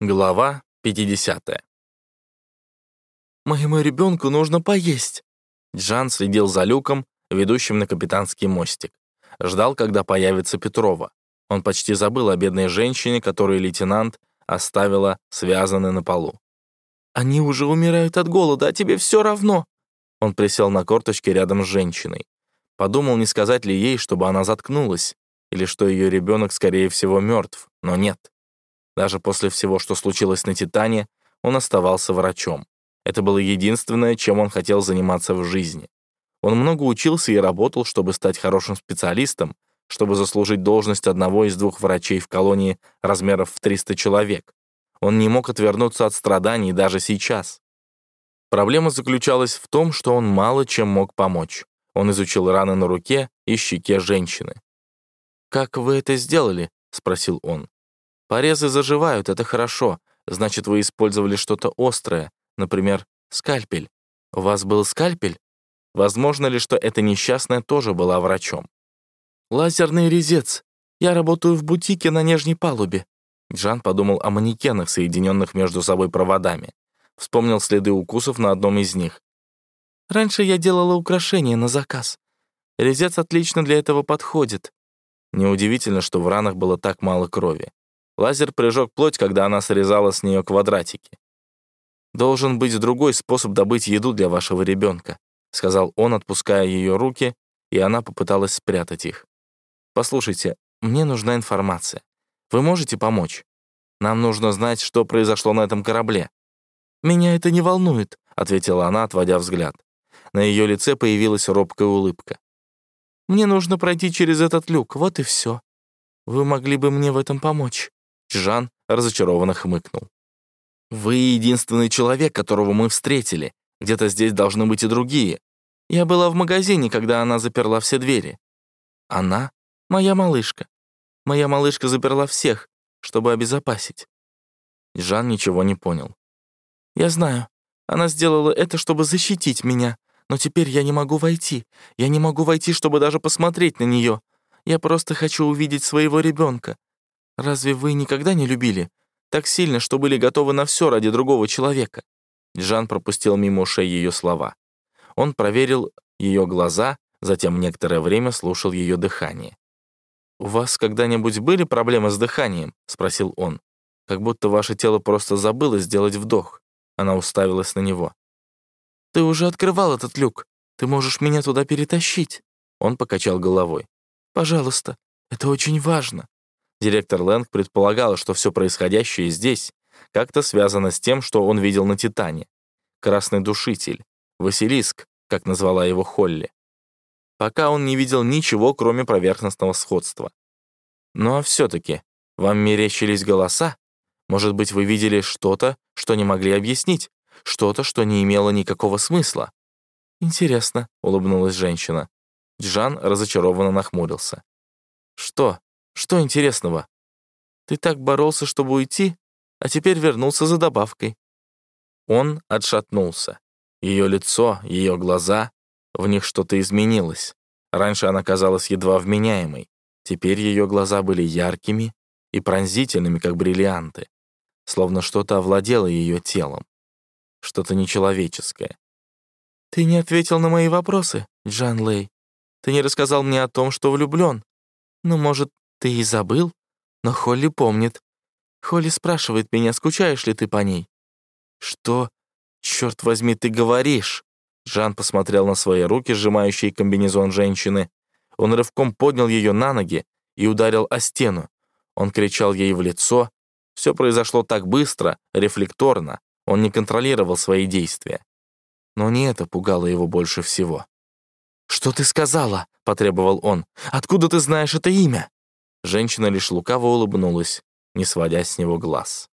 Глава 50. «Моему ребенку нужно поесть!» Джан следил за люком, ведущим на капитанский мостик. Ждал, когда появится Петрова. Он почти забыл о бедной женщине, которую лейтенант оставила связанной на полу. «Они уже умирают от голода, а тебе все равно!» Он присел на корточки рядом с женщиной. Подумал, не сказать ли ей, чтобы она заткнулась, или что ее ребенок, скорее всего, мертв, но нет. Даже после всего, что случилось на «Титане», он оставался врачом. Это было единственное, чем он хотел заниматься в жизни. Он много учился и работал, чтобы стать хорошим специалистом, чтобы заслужить должность одного из двух врачей в колонии размеров в 300 человек. Он не мог отвернуться от страданий даже сейчас. Проблема заключалась в том, что он мало чем мог помочь. Он изучил раны на руке и щеке женщины. «Как вы это сделали?» — спросил он. Порезы заживают, это хорошо. Значит, вы использовали что-то острое, например, скальпель. У вас был скальпель? Возможно ли, что эта несчастная тоже была врачом? Лазерный резец. Я работаю в бутике на нижней палубе. Джан подумал о манекенах, соединенных между собой проводами. Вспомнил следы укусов на одном из них. Раньше я делала украшения на заказ. Резец отлично для этого подходит. Неудивительно, что в ранах было так мало крови. Лазер прижег плоть, когда она срезала с нее квадратики. «Должен быть другой способ добыть еду для вашего ребенка», сказал он, отпуская ее руки, и она попыталась спрятать их. «Послушайте, мне нужна информация. Вы можете помочь? Нам нужно знать, что произошло на этом корабле». «Меня это не волнует», — ответила она, отводя взгляд. На ее лице появилась робкая улыбка. «Мне нужно пройти через этот люк, вот и все. Вы могли бы мне в этом помочь?» Жан разочарованно хмыкнул. «Вы единственный человек, которого мы встретили. Где-то здесь должны быть и другие. Я была в магазине, когда она заперла все двери. Она — моя малышка. Моя малышка заперла всех, чтобы обезопасить». Жан ничего не понял. «Я знаю. Она сделала это, чтобы защитить меня. Но теперь я не могу войти. Я не могу войти, чтобы даже посмотреть на нее. Я просто хочу увидеть своего ребенка. Разве вы никогда не любили? Так сильно, что были готовы на все ради другого человека?» Жан пропустил мимо ушей ее слова. Он проверил ее глаза, затем некоторое время слушал ее дыхание. «У вас когда-нибудь были проблемы с дыханием?» — спросил он. «Как будто ваше тело просто забыло сделать вдох». Она уставилась на него. «Ты уже открывал этот люк. Ты можешь меня туда перетащить». Он покачал головой. «Пожалуйста, это очень важно. Директор Лэнг предполагала, что все происходящее здесь как-то связано с тем, что он видел на «Титане». Красный душитель, Василиск, как назвала его Холли. Пока он не видел ничего, кроме поверхностного сходства. Ну а все-таки, вам мерещились голоса? Может быть, вы видели что-то, что не могли объяснить? Что-то, что не имело никакого смысла? «Интересно», — улыбнулась женщина. Джан разочарованно нахмурился. «Что?» Что интересного? Ты так боролся, чтобы уйти, а теперь вернулся за добавкой». Он отшатнулся. Ее лицо, ее глаза, в них что-то изменилось. Раньше она казалась едва вменяемой. Теперь ее глаза были яркими и пронзительными, как бриллианты. Словно что-то овладело ее телом. Что-то нечеловеческое. «Ты не ответил на мои вопросы, Джан Лэй. Ты не рассказал мне о том, что влюблен. Ну, может, ты и забыл? Но Холли помнит. Холли спрашивает меня, скучаешь ли ты по ней? Что, черт возьми, ты говоришь? Жан посмотрел на свои руки, сжимающие комбинезон женщины. Он рывком поднял ее на ноги и ударил о стену. Он кричал ей в лицо. Все произошло так быстро, рефлекторно. Он не контролировал свои действия. Но не это пугало его больше всего. «Что ты сказала?» — потребовал он. «Откуда ты знаешь это имя?» Женщина лишь лукаво улыбнулась, не сводя с него глаз.